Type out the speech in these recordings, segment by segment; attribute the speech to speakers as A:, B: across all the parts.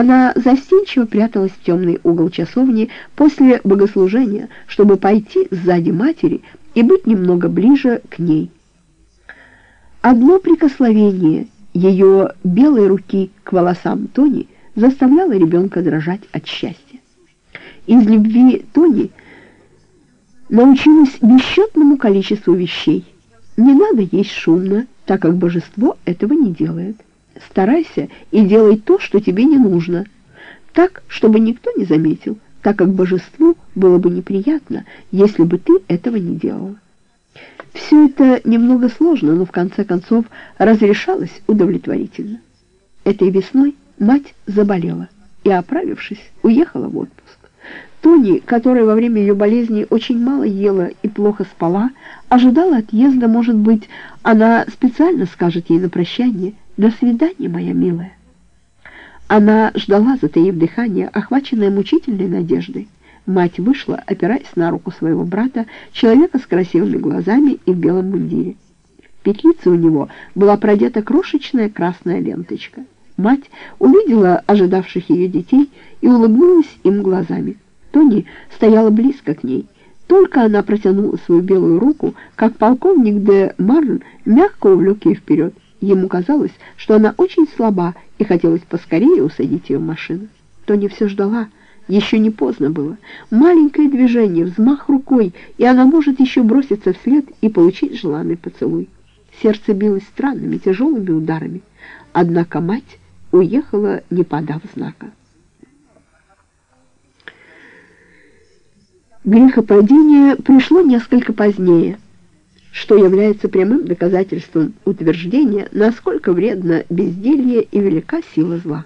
A: Она застенчиво пряталась в темный угол часовни после богослужения, чтобы пойти сзади матери и быть немного ближе к ней. Одно прикосновение ее белой руки к волосам Тони заставляло ребенка дрожать от счастья. Из любви Тони научилась бесчетному количеству вещей. Не надо есть шумно, так как божество этого не делает. Старайся и делай то, что тебе не нужно, так, чтобы никто не заметил, так как божеству было бы неприятно, если бы ты этого не делала. Все это немного сложно, но в конце концов разрешалось удовлетворительно. Этой весной мать заболела и, оправившись, уехала в отпуск. Тони, которая во время ее болезни очень мало ела и плохо спала, ожидала отъезда, может быть, она специально скажет ей на прощание «До свидания, моя милая». Она ждала, затаив дыхание, охваченная мучительной надеждой. Мать вышла, опираясь на руку своего брата, человека с красивыми глазами и в белом мундире. В петлице у него была продета крошечная красная ленточка. Мать увидела ожидавших ее детей и улыбнулась им глазами. Тони стояла близко к ней. Только она протянула свою белую руку, как полковник де Марн мягко увлек ее вперед. Ему казалось, что она очень слаба, и хотелось поскорее усадить ее в машину. Тони все ждала. Еще не поздно было. Маленькое движение, взмах рукой, и она может еще броситься вслед и получить желанный поцелуй. Сердце билось странными, тяжелыми ударами. Однако мать уехала, не подав знака. Грехопадение пришло несколько позднее, что является прямым доказательством утверждения, насколько вредно безделье и велика сила зла.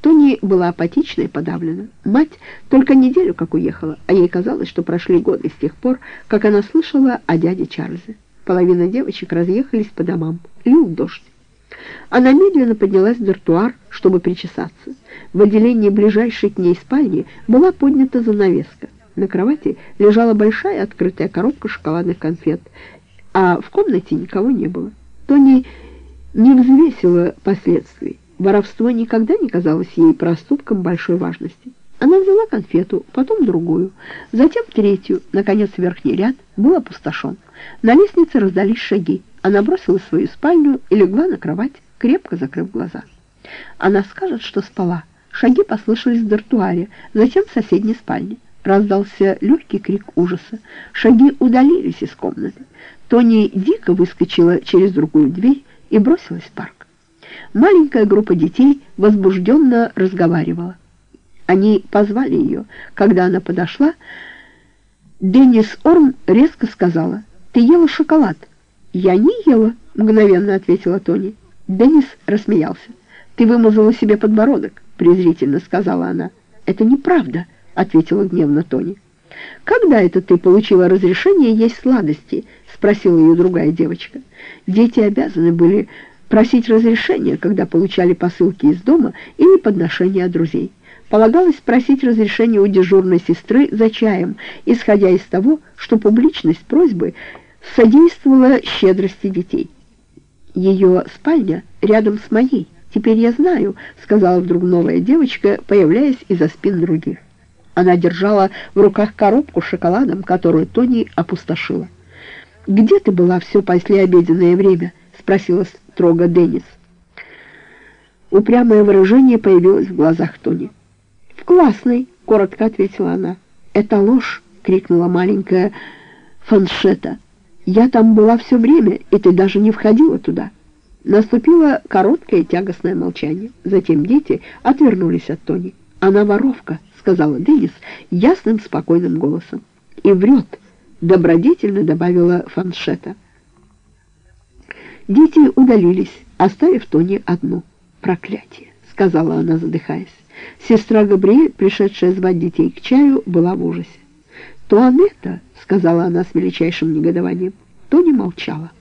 A: Тони была апатична и подавлена. Мать только неделю как уехала, а ей казалось, что прошли годы с тех пор, как она слышала о дяде Чарльзе. Половина девочек разъехались по домам. Лил дождь. Она медленно поднялась в дартуар, чтобы причесаться. В отделении ближайшей к ней спальни была поднята занавеска. На кровати лежала большая открытая коробка шоколадных конфет, а в комнате никого не было. Тони не взвесила последствий. Воровство никогда не казалось ей проступком большой важности. Она взяла конфету, потом другую, затем третью. Наконец верхний ряд был опустошен. На лестнице раздались шаги. Она бросила свою спальню и легла на кровать, крепко закрыв глаза. Она скажет, что спала. Шаги послышались в дартуаре, затем в соседней спальне. Раздался легкий крик ужаса. Шаги удалились из комнаты. Тони дико выскочила через другую дверь и бросилась в парк. Маленькая группа детей возбужденно разговаривала. Они позвали ее. Когда она подошла, Деннис Орм резко сказала, «Ты ела шоколад?» «Я не ела», — мгновенно ответила Тони. Деннис рассмеялся. «Ты вымазала себе подбородок», — презрительно сказала она. «Это неправда», — ответила гневно Тони. «Когда это ты получила разрешение есть сладости?» — спросила ее другая девочка. Дети обязаны были просить разрешения, когда получали посылки из дома или подношения от друзей. Полагалось просить разрешения у дежурной сестры за чаем, исходя из того, что публичность просьбы содействовала щедрости детей. Ее спальня рядом с моей. Теперь я знаю, сказала вдруг новая девочка, появляясь из-за спин других. Она держала в руках коробку с шоколадом, которую Тони опустошила. «Где ты была все послеобеденное время?» — спросила строго Деннис. Упрямое выражение появилось в глазах Тони. «В классной», — коротко ответила она. «Это ложь!» — крикнула маленькая фаншета. «Я там была все время, и ты даже не входила туда». Наступило короткое тягостное молчание. Затем дети отвернулись от Тони. «Она воровка», — сказала Деннис ясным, спокойным голосом. «И врет», — добродетельно добавила фаншета. Дети удалились, оставив Тони одну. «Проклятие!» — сказала она, задыхаясь. Сестра Габриэль, пришедшая звать детей к чаю, была в ужасе. «Туанетта!» — сказала она с величайшим негодованием. Тони молчала.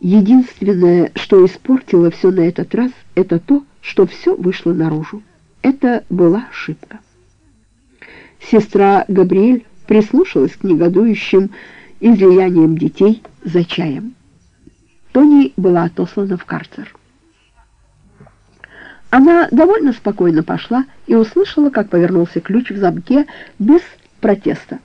A: Единственное, что испортило все на этот раз, это то, что все вышло наружу. Это была ошибка. Сестра Габриэль прислушалась к негодующим излияниям детей за чаем. Тони была отослана в карцер. Она довольно спокойно пошла и услышала, как повернулся ключ в замке без протеста.